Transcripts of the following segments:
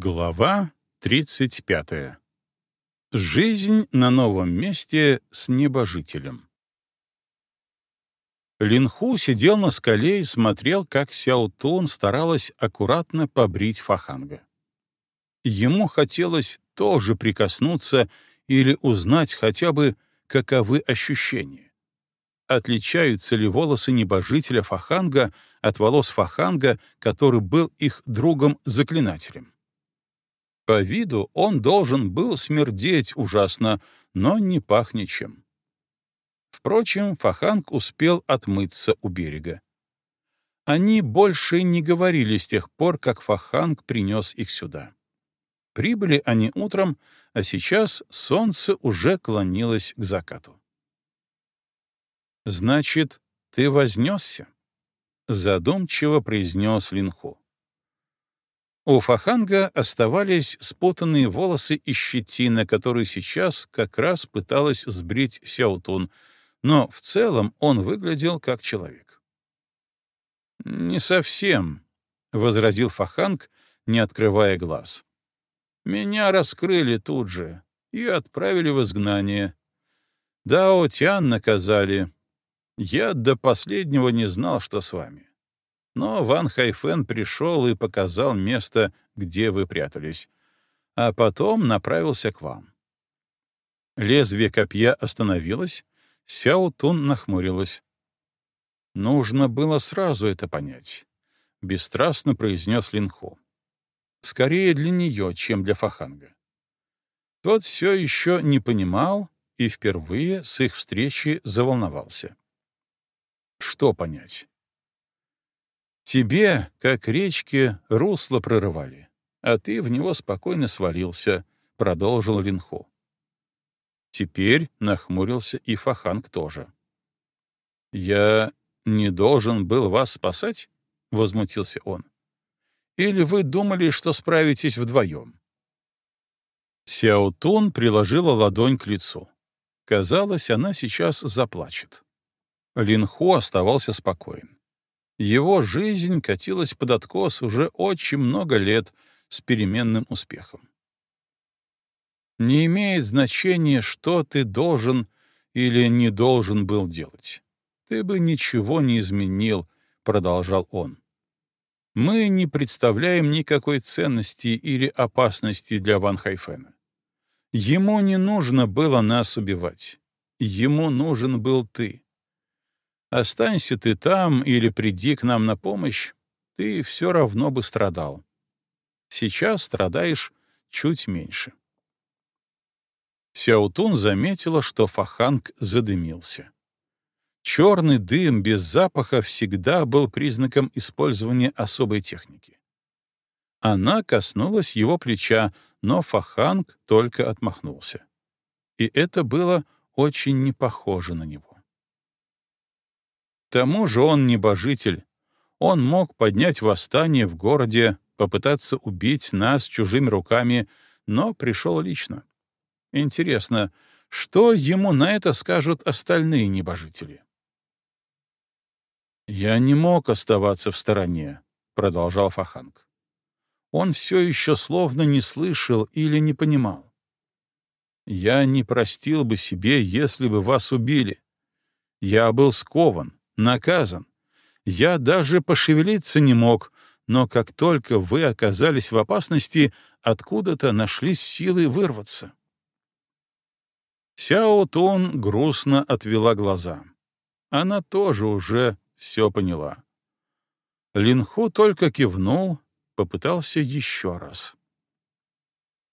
Глава 35. Жизнь на новом месте с небожителем. Линху сидел на скале и смотрел, как Сяо Тун старалась аккуратно побрить Фаханга. Ему хотелось тоже прикоснуться или узнать хотя бы, каковы ощущения. Отличаются ли волосы небожителя Фаханга от волос Фаханга, который был их другом-заклинателем? По виду он должен был смердеть ужасно, но не пахнет чем. Впрочем, Фаханг успел отмыться у берега. Они больше не говорили с тех пор, как Фаханг принес их сюда. Прибыли они утром, а сейчас солнце уже клонилось к закату. «Значит, ты вознесся?» — задумчиво произнес Линху. У Фаханга оставались спутанные волосы и щетина, которые сейчас как раз пыталась сбрить Сяутун, но в целом он выглядел как человек. «Не совсем», — возразил Фаханг, не открывая глаз. «Меня раскрыли тут же и отправили в изгнание. Дао Тян наказали. Я до последнего не знал, что с вами но Ван Хайфен пришел и показал место, где вы прятались, а потом направился к вам. Лезвие копья остановилось, Сяо Тун нахмурилась. Нужно было сразу это понять, — бесстрастно произнес Линху. Скорее для нее, чем для Фаханга. Тот все еще не понимал и впервые с их встречи заволновался. Что понять? Тебе, как речке, русло прорывали, а ты в него спокойно свалился, — продолжил Линху. Теперь нахмурился и Фаханг тоже. «Я не должен был вас спасать?» — возмутился он. «Или вы думали, что справитесь вдвоем?» Сяотун приложила ладонь к лицу. Казалось, она сейчас заплачет. Линху оставался спокоен. Его жизнь катилась под откос уже очень много лет с переменным успехом. Не имеет значения, что ты должен или не должен был делать. Ты бы ничего не изменил, — продолжал он. Мы не представляем никакой ценности или опасности для Ван Хайфена. Ему не нужно было нас убивать. Ему нужен был ты. Останься ты там или приди к нам на помощь, ты все равно бы страдал. Сейчас страдаешь чуть меньше. Сяутун заметила, что Фаханг задымился. Черный дым без запаха всегда был признаком использования особой техники. Она коснулась его плеча, но Фаханг только отмахнулся. И это было очень не похоже на него. Тому же он небожитель. Он мог поднять восстание в городе, попытаться убить нас чужими руками, но пришел лично. Интересно, что ему на это скажут остальные небожители? «Я не мог оставаться в стороне», — продолжал Фаханг. Он все еще словно не слышал или не понимал. «Я не простил бы себе, если бы вас убили. Я был скован, наказан. Я даже пошевелиться не мог, но как только вы оказались в опасности, откуда-то нашлись силы вырваться. Сяо Тун грустно отвела глаза. Она тоже уже все поняла. Линху только кивнул, попытался еще раз.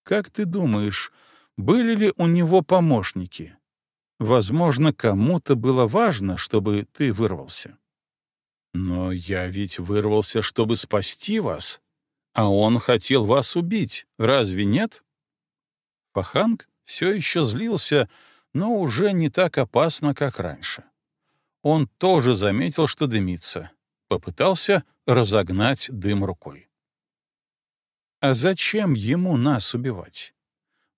«Как ты думаешь, были ли у него помощники?» Возможно, кому-то было важно, чтобы ты вырвался. Но я ведь вырвался, чтобы спасти вас, а он хотел вас убить, разве нет? Паханг все еще злился, но уже не так опасно, как раньше. Он тоже заметил, что дымится, попытался разогнать дым рукой. А зачем ему нас убивать?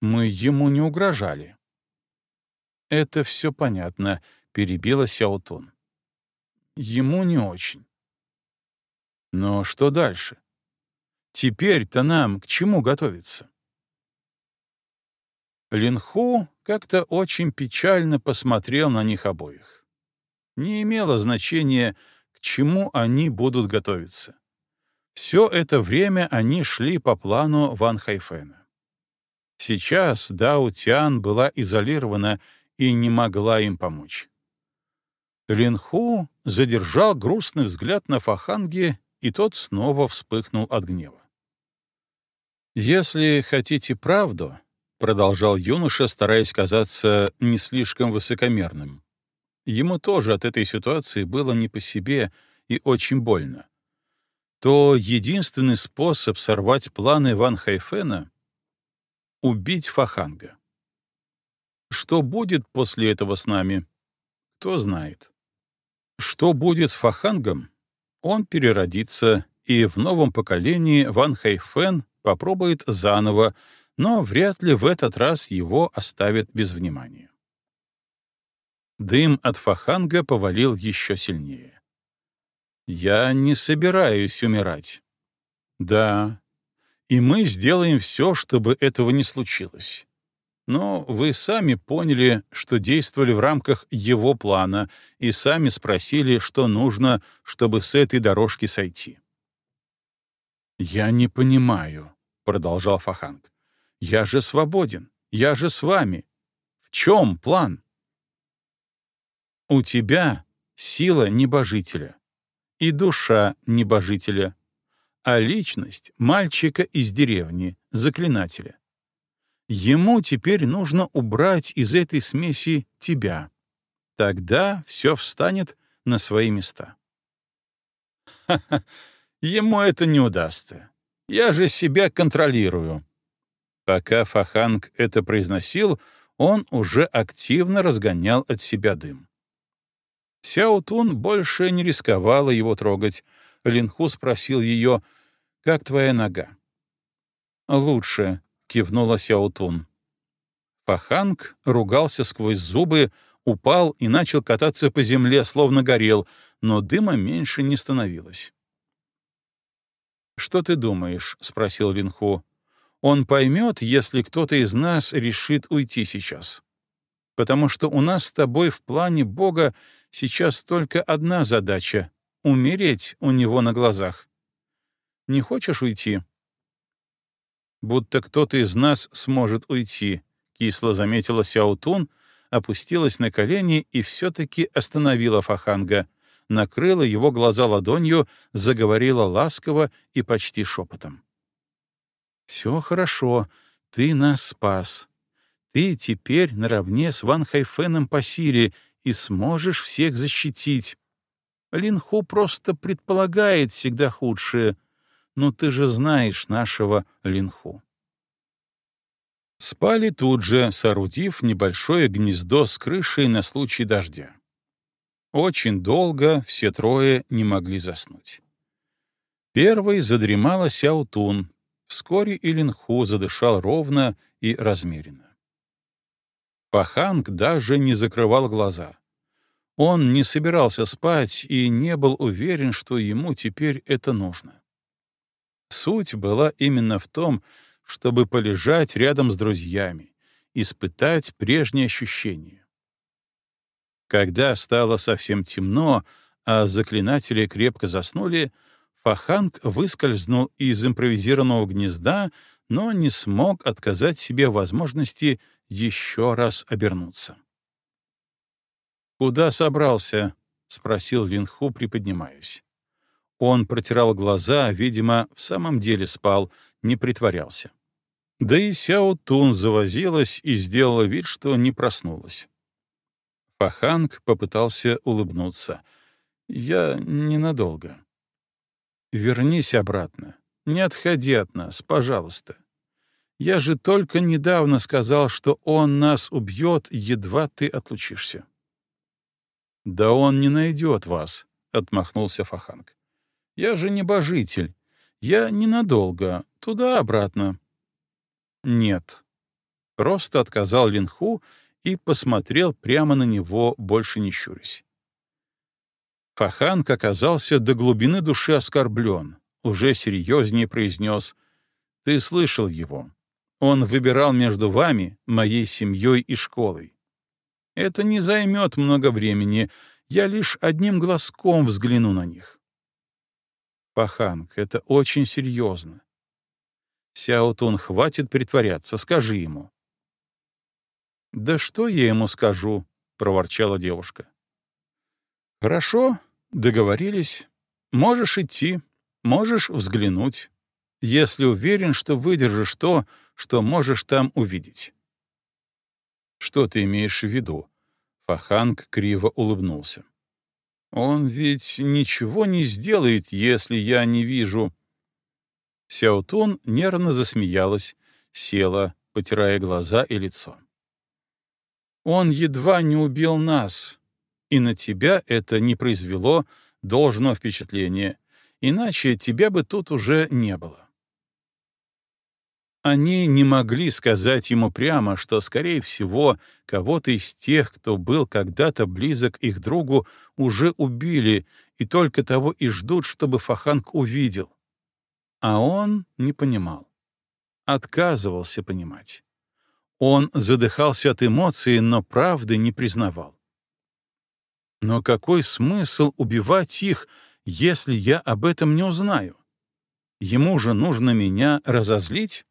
Мы ему не угрожали. «Это все понятно», — перебила Сяотун. «Ему не очень». «Но что дальше?» Теперь-то нам к чему готовиться? Линху как-то очень печально посмотрел на них обоих. Не имело значения, к чему они будут готовиться. Все это время они шли по плану Ван Хайфена. Сейчас Дао Тян была изолирована и не могла им помочь. Линху задержал грустный взгляд на Фаханге, и тот снова вспыхнул от гнева. «Если хотите правду», — продолжал юноша, стараясь казаться не слишком высокомерным, ему тоже от этой ситуации было не по себе и очень больно, то единственный способ сорвать планы Ван Хайфена — убить Фаханга. Что будет после этого с нами, кто знает. Что будет с Фахангом? Он переродится, и в новом поколении Ван Хайфен попробует заново, но вряд ли в этот раз его оставят без внимания. Дым от фаханга повалил еще сильнее. «Я не собираюсь умирать». «Да, и мы сделаем все, чтобы этого не случилось. Но вы сами поняли, что действовали в рамках его плана и сами спросили, что нужно, чтобы с этой дорожки сойти». «Я не понимаю», продолжал Фаханг. «Я же свободен, я же с вами. В чем план?» «У тебя сила небожителя и душа небожителя, а личность мальчика из деревни, заклинателя. Ему теперь нужно убрать из этой смеси тебя. Тогда все встанет на свои места. Ха-ха, ему это не удастся. Я же себя контролирую». Пока Фаханг это произносил, он уже активно разгонял от себя дым. Сяотун больше не рисковала его трогать. Линху спросил ее, «Как твоя нога?» «Лучше», — кивнула Сяотун. Фаханг ругался сквозь зубы, упал и начал кататься по земле, словно горел, но дыма меньше не становилось. «Что ты думаешь?» — спросил Линху. «Он поймет, если кто-то из нас решит уйти сейчас. Потому что у нас с тобой в плане Бога сейчас только одна задача — умереть у него на глазах. Не хочешь уйти?» «Будто кто-то из нас сможет уйти», — кисло заметила Сяутун, опустилась на колени и все-таки остановила Фаханга — накрыла его глаза ладонью, заговорила ласково и почти шепотом. «Все хорошо, ты нас спас. Ты теперь наравне с Ван Хайфеном по силе и сможешь всех защитить. Линху просто предполагает всегда худшее, но ты же знаешь нашего Линху». Спали тут же, соорудив небольшое гнездо с крышей на случай дождя. Очень долго все трое не могли заснуть. Первый задремала Сяутун, вскоре Илинху задышал ровно и размеренно. Паханг даже не закрывал глаза. Он не собирался спать и не был уверен, что ему теперь это нужно. Суть была именно в том, чтобы полежать рядом с друзьями, испытать прежние ощущения. Когда стало совсем темно, а заклинатели крепко заснули, Фаханг выскользнул из импровизированного гнезда, но не смог отказать себе возможности еще раз обернуться. «Куда собрался?» — спросил Линху, приподнимаясь. Он протирал глаза, видимо, в самом деле спал, не притворялся. Да и Сяо Тун завозилась и сделала вид, что не проснулась. Паханг попытался улыбнуться. «Я ненадолго». «Вернись обратно. Не отходи от нас, пожалуйста. Я же только недавно сказал, что он нас убьет, едва ты отлучишься». «Да он не найдет вас», — отмахнулся Фаханг. «Я же небожитель. Я ненадолго. Туда-обратно». «Нет». Просто отказал Линху и посмотрел прямо на него, больше не щурясь. Фаханг оказался до глубины души оскорблен, уже серьезнее произнес, «Ты слышал его. Он выбирал между вами, моей семьей и школой. Это не займет много времени, я лишь одним глазком взгляну на них». «Паханг, это очень серьезно. Сяотун, хватит притворяться, скажи ему». «Да что я ему скажу?» — проворчала девушка. «Хорошо, договорились. Можешь идти, можешь взглянуть, если уверен, что выдержишь то, что можешь там увидеть». «Что ты имеешь в виду?» Фаханг криво улыбнулся. «Он ведь ничего не сделает, если я не вижу...» Сяотун нервно засмеялась, села, потирая глаза и лицо. «Он едва не убил нас, и на тебя это не произвело должного впечатления, иначе тебя бы тут уже не было». Они не могли сказать ему прямо, что, скорее всего, кого-то из тех, кто был когда-то близок их другу, уже убили и только того и ждут, чтобы Фаханг увидел. А он не понимал. Отказывался понимать. Он задыхался от эмоций, но правды не признавал. Но какой смысл убивать их, если я об этом не узнаю? Ему же нужно меня разозлить?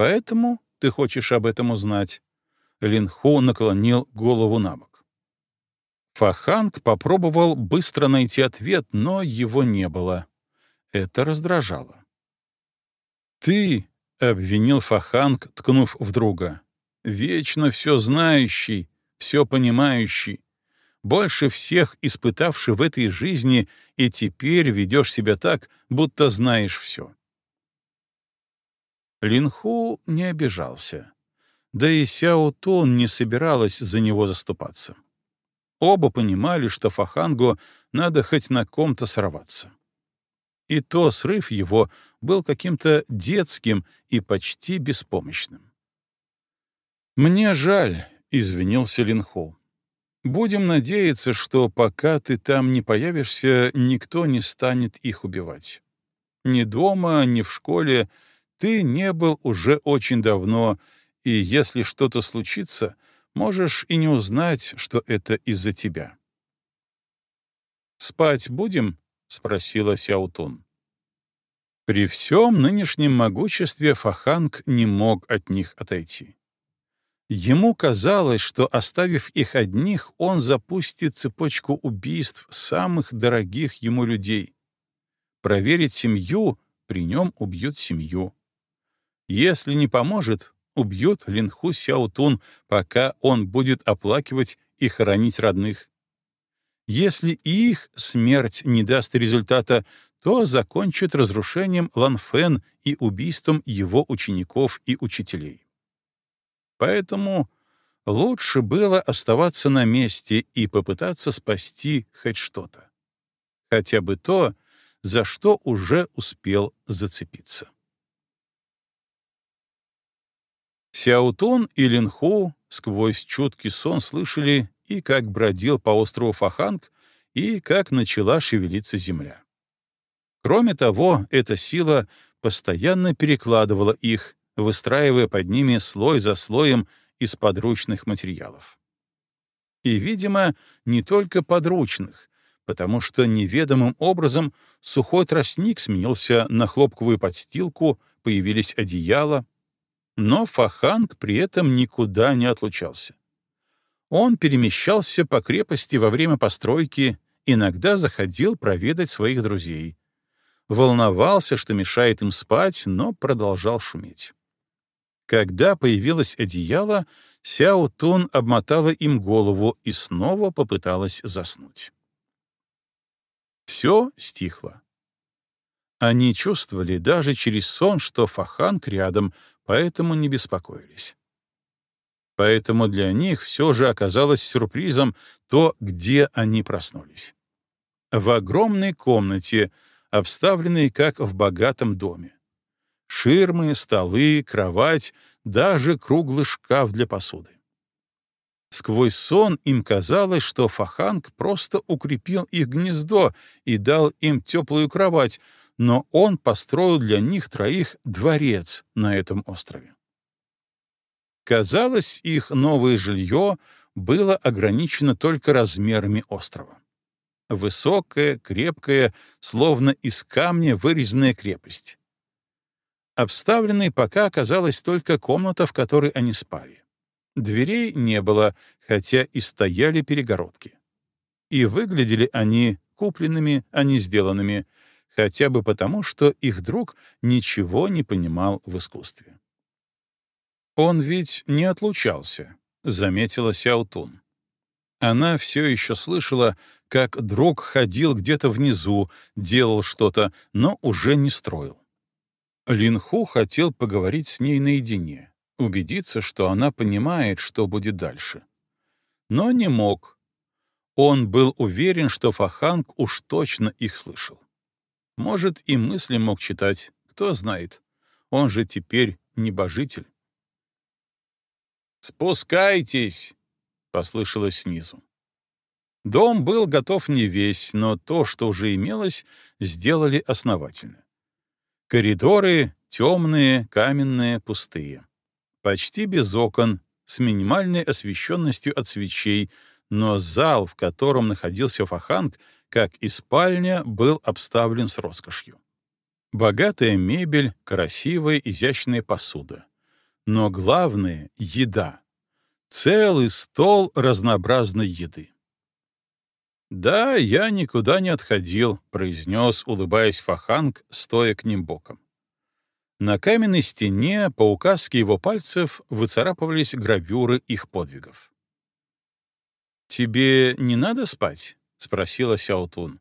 Поэтому ты хочешь об этом узнать. Линху наклонил голову на бок. Фаханг попробовал быстро найти ответ, но его не было. Это раздражало. «Ты», — обвинил Фаханг, ткнув в друга, — «вечно все знающий, все понимающий, больше всех испытавший в этой жизни, и теперь ведешь себя так, будто знаешь все». Линху не обижался. Да и Сяо Тун не собиралась за него заступаться. Оба понимали, что Фахангу надо хоть на ком-то сорваться и то срыв его был каким-то детским и почти беспомощным. «Мне жаль», — извинился Линху. «Будем надеяться, что пока ты там не появишься, никто не станет их убивать. Ни дома, ни в школе ты не был уже очень давно, и если что-то случится, можешь и не узнать, что это из-за тебя». «Спать будем?» — спросила Сяутун. При всем нынешнем могуществе Фаханг не мог от них отойти. Ему казалось, что, оставив их одних, он запустит цепочку убийств самых дорогих ему людей. Проверить семью — при нем убьют семью. Если не поможет, убьют Линху Сяутун, пока он будет оплакивать и хоронить родных. Если и их смерть не даст результата, то закончат разрушением Ланфен и убийством его учеников и учителей. Поэтому лучше было оставаться на месте и попытаться спасти хоть что-то. Хотя бы то, за что уже успел зацепиться. Сяутун и Линху сквозь чуткий сон слышали и как бродил по острову Фаханг, и как начала шевелиться земля. Кроме того, эта сила постоянно перекладывала их, выстраивая под ними слой за слоем из подручных материалов. И, видимо, не только подручных, потому что неведомым образом сухой тростник сменился на хлопковую подстилку, появились одеяла, но Фаханг при этом никуда не отлучался. Он перемещался по крепости во время постройки, иногда заходил проведать своих друзей. Волновался, что мешает им спать, но продолжал шуметь. Когда появилось одеяло, Сяо Тун обмотала им голову и снова попыталась заснуть. Все стихло. Они чувствовали даже через сон, что Фаханг рядом, поэтому не беспокоились поэтому для них все же оказалось сюрпризом то, где они проснулись. В огромной комнате, обставленной как в богатом доме. Ширмы, столы, кровать, даже круглый шкаф для посуды. Сквозь сон им казалось, что Фаханг просто укрепил их гнездо и дал им теплую кровать, но он построил для них троих дворец на этом острове. Казалось, их новое жилье было ограничено только размерами острова. Высокая, крепкая, словно из камня вырезанная крепость. Обставленной пока оказалась только комната, в которой они спали. Дверей не было, хотя и стояли перегородки. И выглядели они купленными, а не сделанными, хотя бы потому, что их друг ничего не понимал в искусстве. «Он ведь не отлучался», — заметила Сяутун. Она все еще слышала, как друг ходил где-то внизу, делал что-то, но уже не строил. Линху хотел поговорить с ней наедине, убедиться, что она понимает, что будет дальше. Но не мог. Он был уверен, что Фаханг уж точно их слышал. Может, и мысли мог читать, кто знает. Он же теперь небожитель. «Спускайтесь!» — послышалось снизу. Дом был готов не весь, но то, что уже имелось, сделали основательно. Коридоры темные, каменные, пустые. Почти без окон, с минимальной освещенностью от свечей, но зал, в котором находился Фаханг, как и спальня, был обставлен с роскошью. Богатая мебель, красивая изящная посуда. Но главное — еда. Целый стол разнообразной еды. «Да, я никуда не отходил», — произнес, улыбаясь Фаханг, стоя к ним боком. На каменной стене по указке его пальцев выцарапывались гравюры их подвигов. «Тебе не надо спать?» — спросила Сяутун.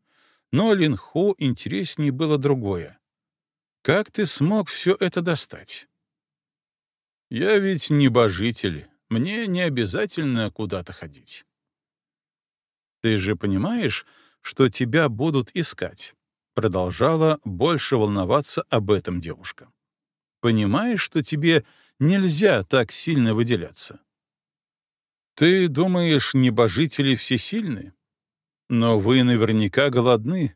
Но Линху интереснее было другое. «Как ты смог все это достать?» «Я ведь небожитель, мне не обязательно куда-то ходить». «Ты же понимаешь, что тебя будут искать?» Продолжала больше волноваться об этом девушка. «Понимаешь, что тебе нельзя так сильно выделяться?» «Ты думаешь, небожители всесильны? Но вы наверняка голодны.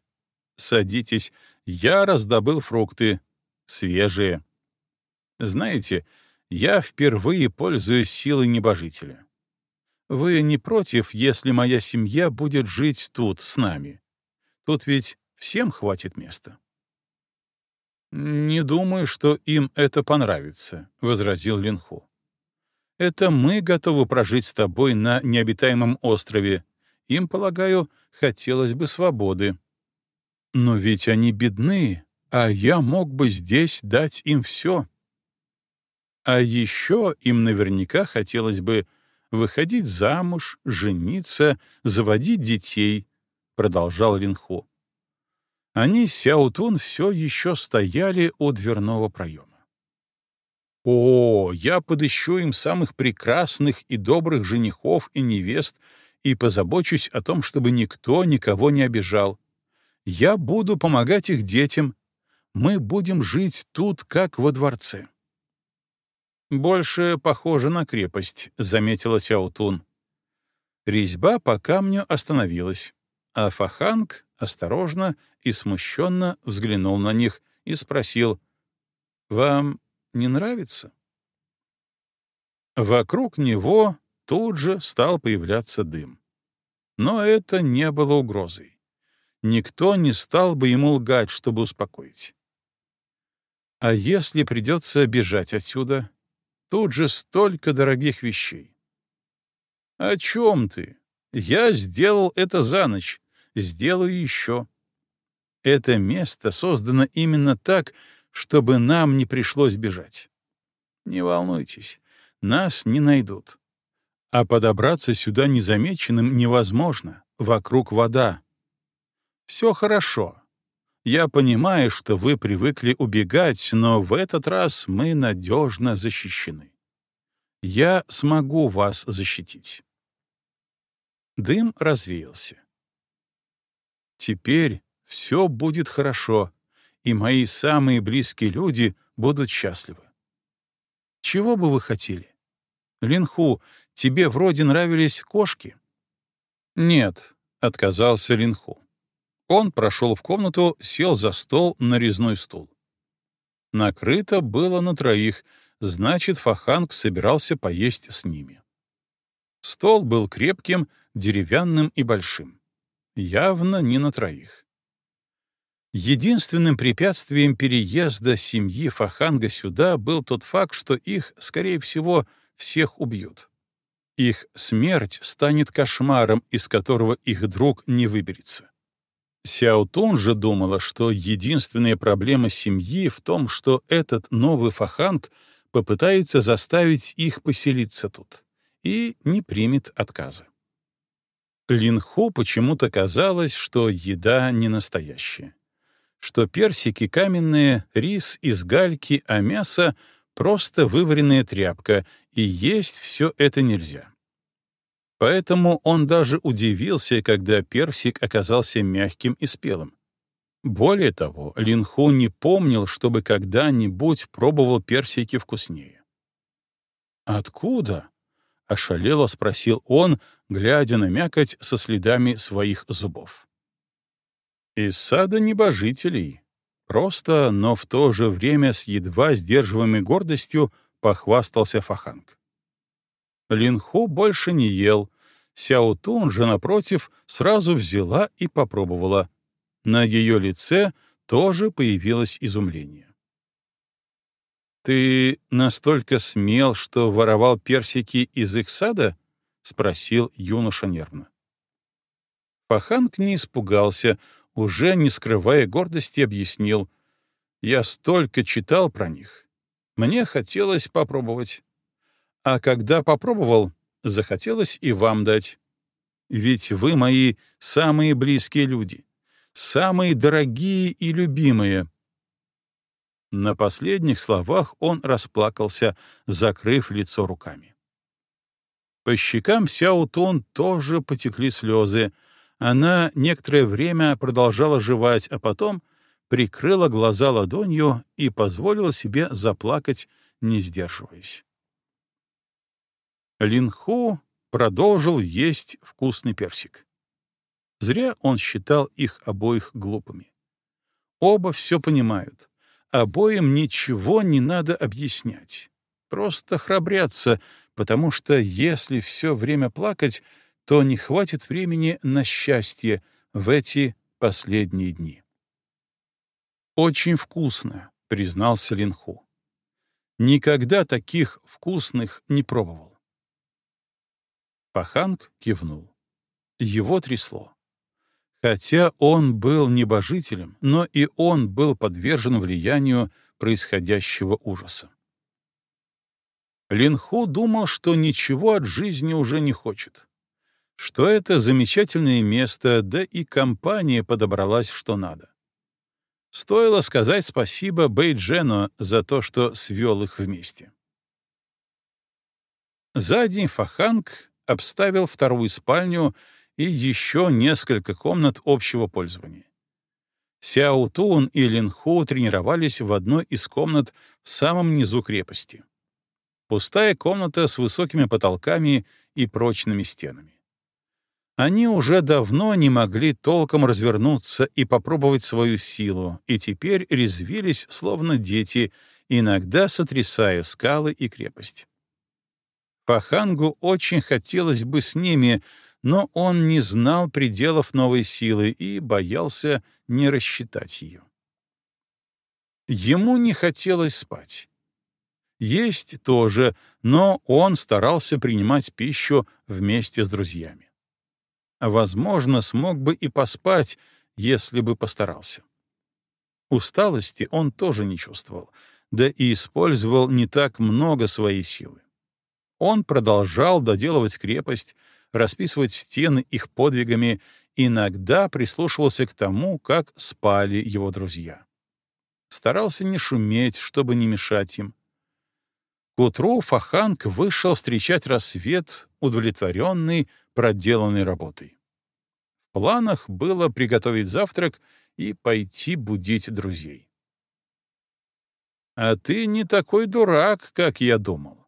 Садитесь, я раздобыл фрукты, свежие. Знаете, я впервые пользуюсь силой небожителя. Вы не против, если моя семья будет жить тут, с нами? Тут ведь всем хватит места». «Не думаю, что им это понравится», — возразил Линху. «Это мы готовы прожить с тобой на необитаемом острове. Им, полагаю, хотелось бы свободы. Но ведь они бедны, а я мог бы здесь дать им все. А еще им наверняка хотелось бы выходить замуж, жениться, заводить детей, — продолжал Линху. Они Сяутун все еще стояли у дверного проема. «О, я подыщу им самых прекрасных и добрых женихов и невест и позабочусь о том, чтобы никто никого не обижал. Я буду помогать их детям. Мы будем жить тут, как во дворце». «Больше похоже на крепость», — заметила Сяутун. Резьба по камню остановилась, а Фаханг осторожно и смущенно взглянул на них и спросил, «Вам не нравится?» Вокруг него тут же стал появляться дым. Но это не было угрозой. Никто не стал бы ему лгать, чтобы успокоить. А если придется бежать отсюда, Тут же столько дорогих вещей. О чем ты? Я сделал это за ночь. Сделаю еще. Это место создано именно так, чтобы нам не пришлось бежать. Не волнуйтесь, нас не найдут. А подобраться сюда незамеченным невозможно. Вокруг вода. Все хорошо. Я понимаю, что вы привыкли убегать, но в этот раз мы надежно защищены. Я смогу вас защитить. Дым развеялся. Теперь все будет хорошо, и мои самые близкие люди будут счастливы. Чего бы вы хотели? Линху, тебе вроде нравились кошки? Нет, — отказался Линху. Он прошел в комнату, сел за стол на резной стул. Накрыто было на троих, значит, Фаханг собирался поесть с ними. Стол был крепким, деревянным и большим. Явно не на троих. Единственным препятствием переезда семьи Фаханга сюда был тот факт, что их, скорее всего, всех убьют. Их смерть станет кошмаром, из которого их друг не выберется. Сяотун же думала, что единственная проблема семьи в том, что этот новый фаханг попытается заставить их поселиться тут и не примет отказа. Линху почему-то казалось, что еда не настоящая, что персики каменные, рис из гальки, а мясо — просто вываренная тряпка, и есть все это нельзя. Поэтому он даже удивился, когда персик оказался мягким и спелым. Более того, Линху не помнил, чтобы когда-нибудь пробовал персики вкуснее. «Откуда?» — ошалело спросил он, глядя на мякоть со следами своих зубов. «Из сада небожителей», Просто, но в то же время с едва сдерживаемой гордостью похвастался Фаханг. Линху больше не ел. Сяо Тун же, напротив, сразу взяла и попробовала. На ее лице тоже появилось изумление. «Ты настолько смел, что воровал персики из их сада?» — спросил юноша нервно. Паханг не испугался, уже не скрывая гордости, объяснил. «Я столько читал про них. Мне хотелось попробовать. А когда попробовал, захотелось и вам дать. Ведь вы мои самые близкие люди, самые дорогие и любимые». На последних словах он расплакался, закрыв лицо руками. По щекам Сяо Тун тоже потекли слезы, она некоторое время продолжала жевать, а потом прикрыла глаза ладонью и позволила себе заплакать, не сдерживаясь. Линху продолжил есть вкусный персик. Зря он считал их обоих глупыми. Оба все понимают. Обоим ничего не надо объяснять. Просто храбрятся, потому что если все время плакать, то не хватит времени на счастье в эти последние дни. «Очень вкусно», — признался Линху. «Никогда таких вкусных не пробовал». Паханг кивнул. Его трясло. Хотя он был небожителем, но и он был подвержен влиянию происходящего ужаса. Линху думал, что ничего от жизни уже не хочет что это замечательное место, да и компания подобралась что надо. Стоило сказать спасибо Бейджену за то, что свел их вместе. За день Фаханг обставил вторую спальню и еще несколько комнат общего пользования. Сяо Тун и Лин Ху тренировались в одной из комнат в самом низу крепости. Пустая комната с высокими потолками и прочными стенами. Они уже давно не могли толком развернуться и попробовать свою силу, и теперь резвились, словно дети, иногда сотрясая скалы и крепость. Пахангу очень хотелось бы с ними, но он не знал пределов новой силы и боялся не рассчитать ее. Ему не хотелось спать. Есть тоже, но он старался принимать пищу вместе с друзьями возможно, смог бы и поспать, если бы постарался. Усталости он тоже не чувствовал, да и использовал не так много своей силы. Он продолжал доделывать крепость, расписывать стены их подвигами, иногда прислушивался к тому, как спали его друзья. Старался не шуметь, чтобы не мешать им. К утру Фаханг вышел встречать рассвет, удовлетворенный проделанной работой. В планах было приготовить завтрак и пойти будить друзей. «А ты не такой дурак, как я думал.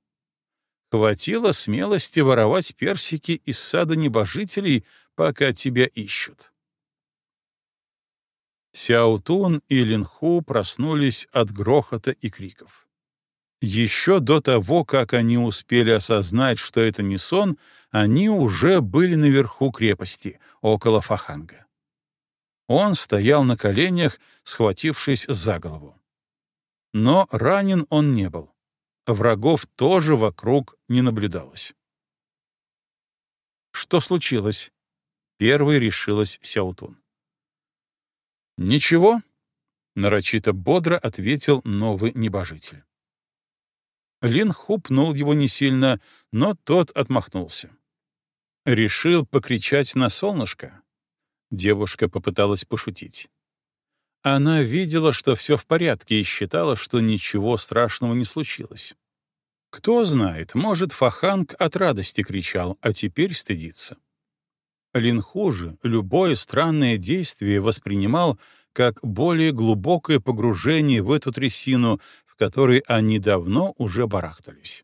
Хватило смелости воровать персики из сада небожителей, пока тебя ищут». Сяутун и Линху проснулись от грохота и криков. Еще до того, как они успели осознать, что это не сон, они уже были наверху крепости, около Фаханга. Он стоял на коленях, схватившись за голову. Но ранен он не был. Врагов тоже вокруг не наблюдалось. Что случилось? Первой решилась Сяутун. «Ничего», — нарочито бодро ответил новый небожитель. Лин хупнул его не сильно, но тот отмахнулся. Решил покричать на солнышко? Девушка попыталась пошутить. Она видела, что все в порядке, и считала, что ничего страшного не случилось. Кто знает, может, Фаханг от радости кричал, а теперь стыдится. Линху же любое странное действие воспринимал как более глубокое погружение в эту трясину, в которой они давно уже барахтались.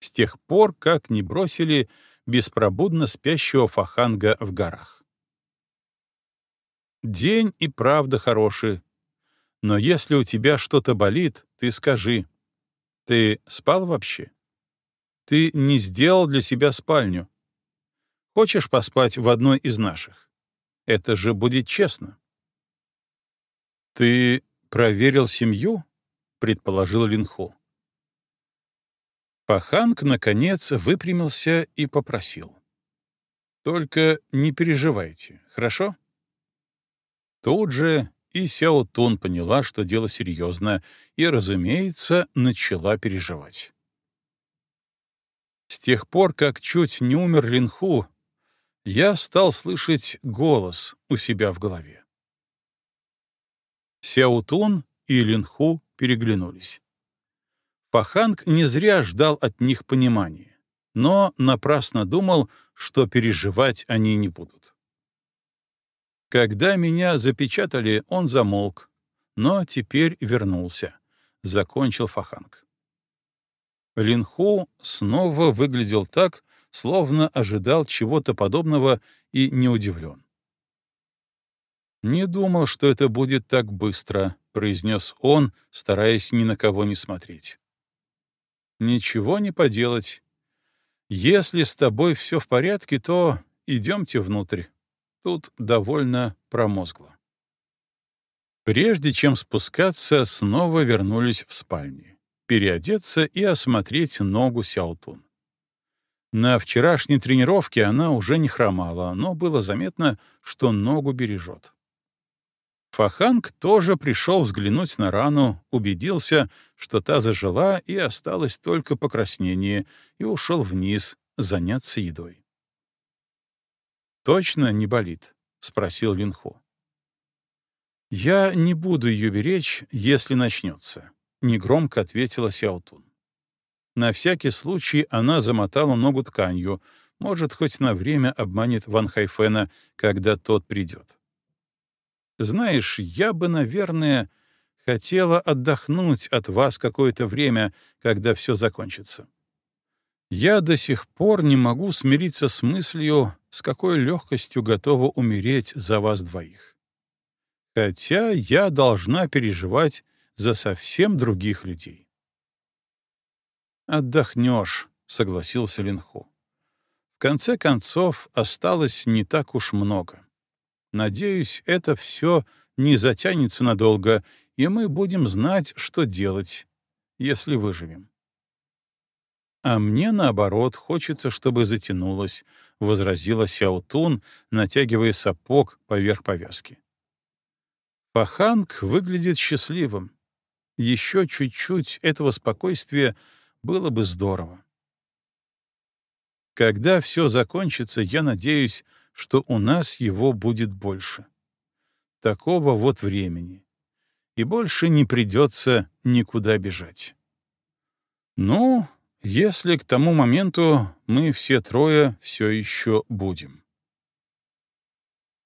С тех пор, как не бросили беспробудно спящего Фаханга в горах. День и правда хороший. Но если у тебя что-то болит, ты скажи. Ты спал вообще? Ты не сделал для себя спальню. Хочешь поспать в одной из наших? Это же будет честно. Ты проверил семью? предположил Линху. Паханг, наконец, выпрямился и попросил. «Только не переживайте, хорошо?» Тут же и Сяо Тун поняла, что дело серьезно, и, разумеется, начала переживать. С тех пор, как чуть не умер Линху, я стал слышать голос у себя в голове. Сяо Тун и Линху переглянулись. Паханг не зря ждал от них понимания, но напрасно думал, что переживать они не будут. Когда меня запечатали, он замолк, но теперь вернулся. Закончил Фаханг. Линху снова выглядел так, словно ожидал чего-то подобного и не удивлен. «Не думал, что это будет так быстро», — произнес он, стараясь ни на кого не смотреть. «Ничего не поделать. Если с тобой все в порядке, то идемте внутрь». Тут довольно промозгло. Прежде чем спускаться, снова вернулись в спальни, переодеться и осмотреть ногу Сяутун. На вчерашней тренировке она уже не хромала, но было заметно, что ногу бережет. Фаханг тоже пришел взглянуть на рану, убедился, что та зажила и осталось только покраснение, и ушел вниз заняться едой. «Точно не болит?» — спросил Линху. «Я не буду ее беречь, если начнется», — негромко ответила Сяутун. На всякий случай она замотала ногу тканью, может, хоть на время обманет Ван Хайфена, когда тот придет. «Знаешь, я бы, наверное, хотела отдохнуть от вас какое-то время, когда все закончится. Я до сих пор не могу смириться с мыслью, с какой легкостью готова умереть за вас двоих. Хотя я должна переживать за совсем других людей. «Отдохнешь», — согласился Линху. «В конце концов, осталось не так уж много. Надеюсь, это все не затянется надолго, и мы будем знать, что делать, если выживем». «А мне, наоборот, хочется, чтобы затянулось», — возразила Сяутун, натягивая сапог поверх повязки. Паханг выглядит счастливым. Еще чуть-чуть этого спокойствия было бы здорово. Когда все закончится, я надеюсь, что у нас его будет больше. Такого вот времени. И больше не придется никуда бежать. Ну, если к тому моменту мы все трое все еще будем.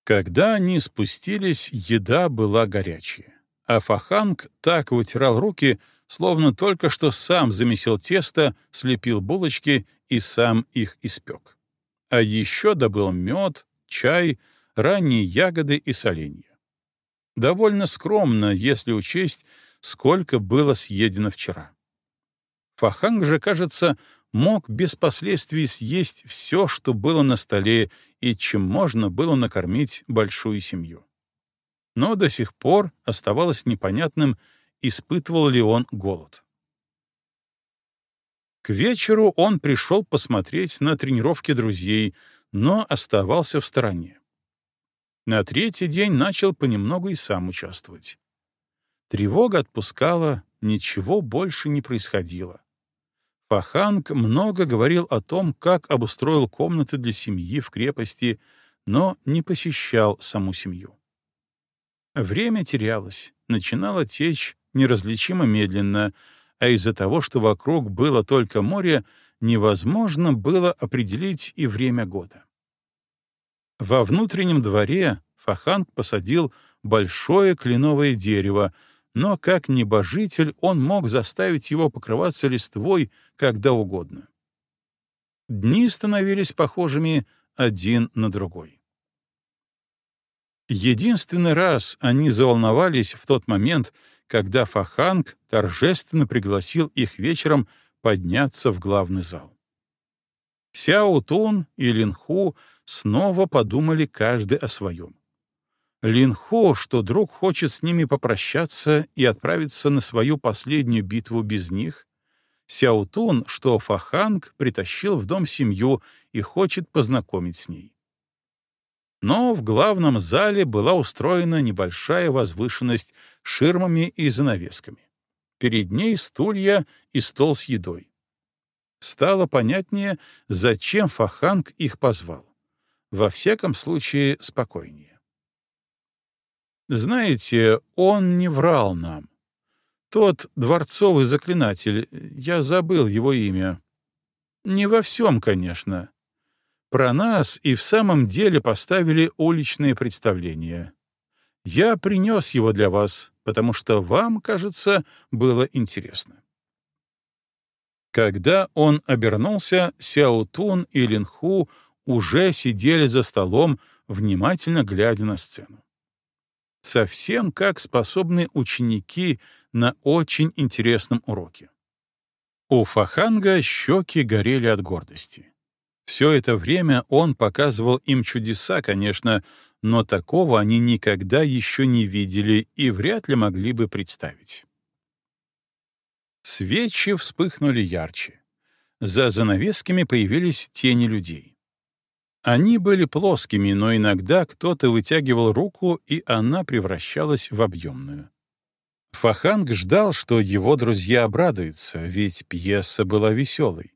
Когда они спустились, еда была горячая, а Фаханг так вытирал руки, словно только что сам замесил тесто, слепил булочки и сам их испек. А еще добыл мед, чай, ранние ягоды и соленья. Довольно скромно, если учесть, сколько было съедено вчера. Фаханг же, кажется, мог без последствий съесть все, что было на столе и чем можно было накормить большую семью. Но до сих пор оставалось непонятным, испытывал ли он голод. К вечеру он пришел посмотреть на тренировки друзей, но оставался в стороне. На третий день начал понемногу и сам участвовать. Тревога отпускала, ничего больше не происходило. Паханг много говорил о том, как обустроил комнаты для семьи в крепости, но не посещал саму семью. Время терялось, начинало течь неразличимо медленно, а из-за того, что вокруг было только море, невозможно было определить и время года. Во внутреннем дворе Фаханг посадил большое кленовое дерево, но как небожитель он мог заставить его покрываться листвой когда угодно. Дни становились похожими один на другой. Единственный раз они заволновались в тот момент, когда Фаханг торжественно пригласил их вечером подняться в главный зал. Сяо Тун и Линху снова подумали каждый о своем. Линхо, что друг хочет с ними попрощаться и отправиться на свою последнюю битву без них, Сяутун, что Фаханг притащил в дом семью и хочет познакомить с ней. Но в главном зале была устроена небольшая возвышенность ширмами и занавесками. Перед ней стулья и стол с едой. Стало понятнее, зачем Фаханг их позвал. Во всяком случае, спокойнее. Знаете, он не врал нам. Тот дворцовый заклинатель, я забыл его имя. Не во всем, конечно. Про нас и в самом деле поставили уличные представления. Я принес его для вас, потому что вам, кажется, было интересно. Когда он обернулся, Сяо Тун и Линху уже сидели за столом, внимательно глядя на сцену совсем как способны ученики на очень интересном уроке. У Фаханга щеки горели от гордости. Все это время он показывал им чудеса, конечно, но такого они никогда еще не видели и вряд ли могли бы представить. Свечи вспыхнули ярче. За занавесками появились тени людей. Они были плоскими, но иногда кто-то вытягивал руку, и она превращалась в объемную. Фаханг ждал, что его друзья обрадуются, ведь пьеса была веселой.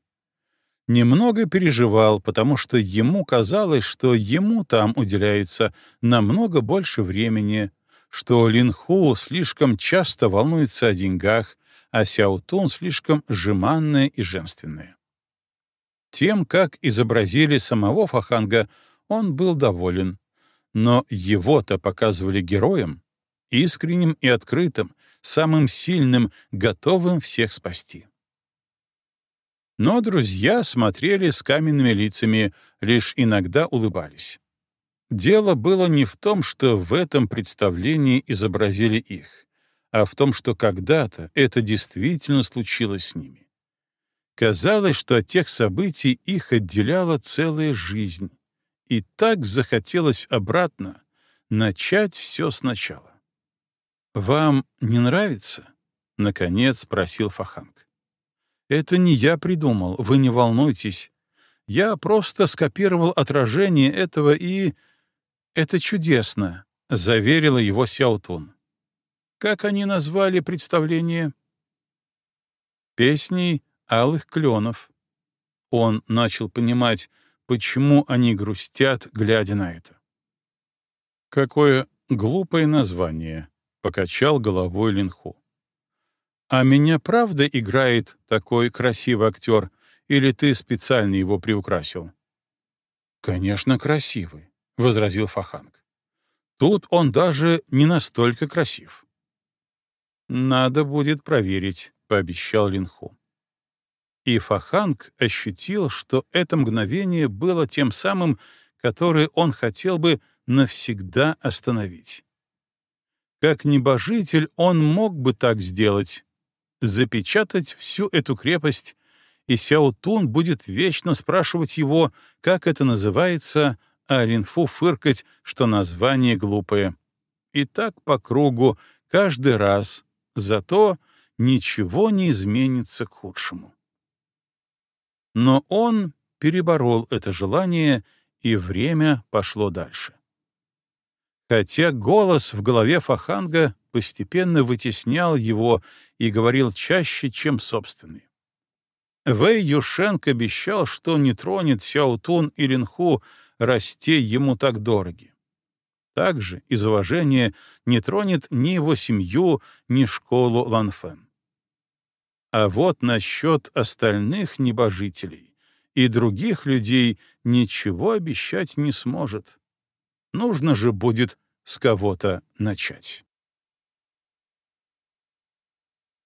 Немного переживал, потому что ему казалось, что ему там уделяется намного больше времени, что Линху слишком часто волнуется о деньгах, а Сяутун слишком жеманная и женственная. Тем, как изобразили самого Фаханга, он был доволен. Но его-то показывали героем, искренним и открытым, самым сильным, готовым всех спасти. Но друзья смотрели с каменными лицами, лишь иногда улыбались. Дело было не в том, что в этом представлении изобразили их, а в том, что когда-то это действительно случилось с ними. Казалось, что от тех событий их отделяла целая жизнь, и так захотелось обратно начать все сначала. «Вам не нравится?» — наконец спросил Фаханг. «Это не я придумал, вы не волнуйтесь. Я просто скопировал отражение этого и... Это чудесно», — заверила его Сяутун. «Как они назвали представление?» «Песней алых кленов. Он начал понимать, почему они грустят, глядя на это. «Какое глупое название», — покачал головой Линху. «А меня правда играет такой красивый актер, или ты специально его приукрасил?» «Конечно, красивый», — возразил Фаханг. «Тут он даже не настолько красив». «Надо будет проверить», — пообещал Линху. И Фаханг ощутил, что это мгновение было тем самым, которое он хотел бы навсегда остановить. Как небожитель он мог бы так сделать, запечатать всю эту крепость, и Сяо Тун будет вечно спрашивать его, как это называется, а Линфу фыркать, что название глупое. И так по кругу, каждый раз. Зато ничего не изменится к худшему. Но он переборол это желание, и время пошло дальше. Хотя голос в голове Фаханга постепенно вытеснял его и говорил чаще, чем собственный. Вэй Юшенк обещал, что не тронет Сяотун и Линху, расте ему так дороги. Также из уважения не тронет ни его семью, ни школу Ланфэн. А вот насчет остальных небожителей и других людей ничего обещать не сможет. Нужно же будет с кого-то начать.